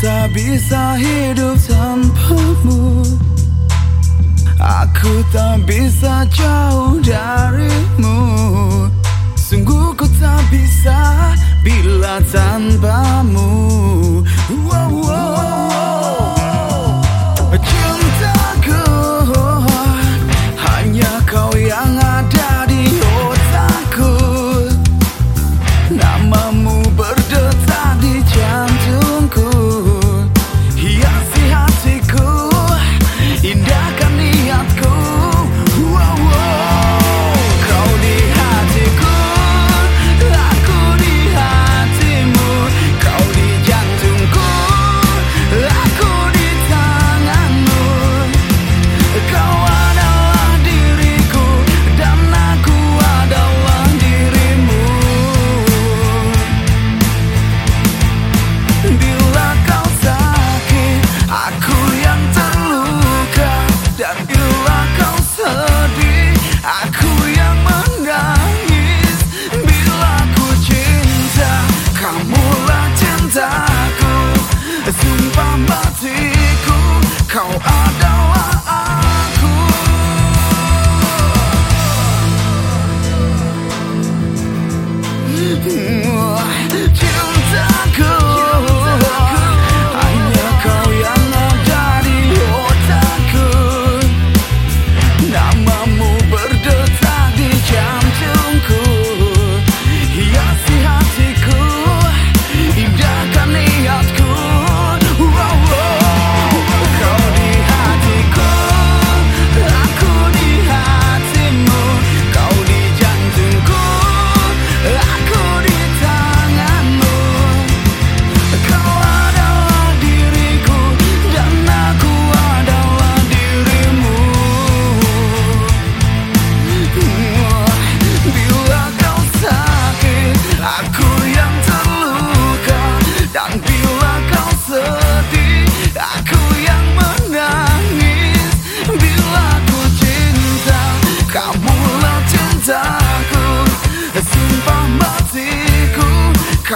tak bisa hidup tanpamu. Aku tak bisa jauh darimu. Sungguh ku tak bisa bila tanpamu. Hanya kau yang ada di otakku. Namamu berdua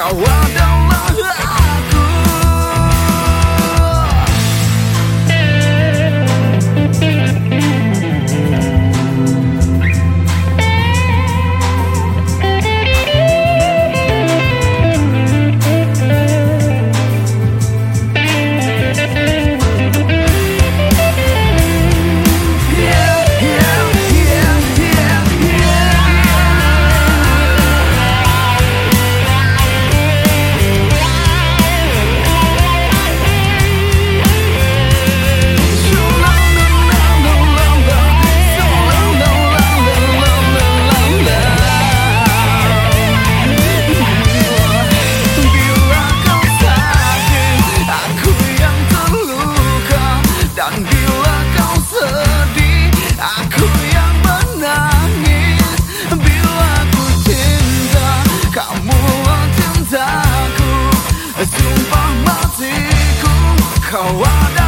around 時空変わらない